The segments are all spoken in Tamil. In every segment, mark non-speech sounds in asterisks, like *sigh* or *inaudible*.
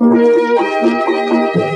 அன்னையே *laughs*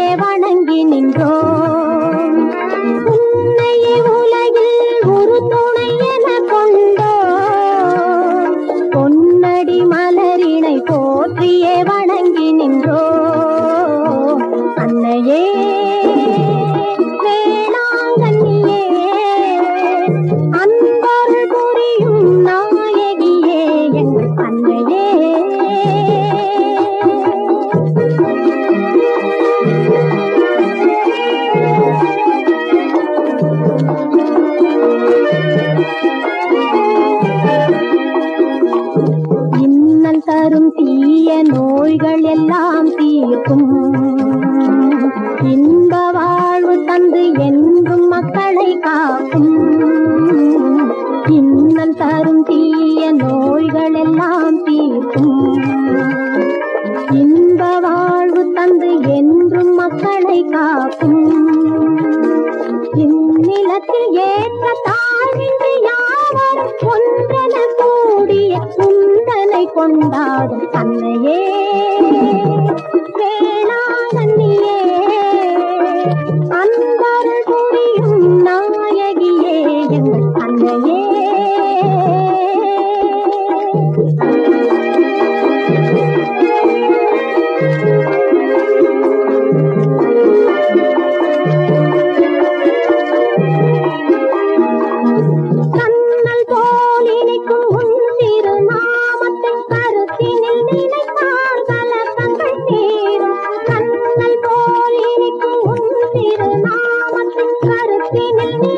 நோய்கள் எல்லாம் தீர்க்கும். இன்ப வாழ்வு தந்து என்றும் மக்களை காக்கும். இன்னல் தரும் தீய நோய்கள் எல்லாம் தீர்க்கும். இன்ப வாழ்வு தந்து என்றும் மக்களை காக்கும். இந்நிலத்தில் ஏற்ற தாழ்வின்றி யாவரும் ஒன்றென கூடிய குந்தனை கொண்டாடும் அன்னையே भारत में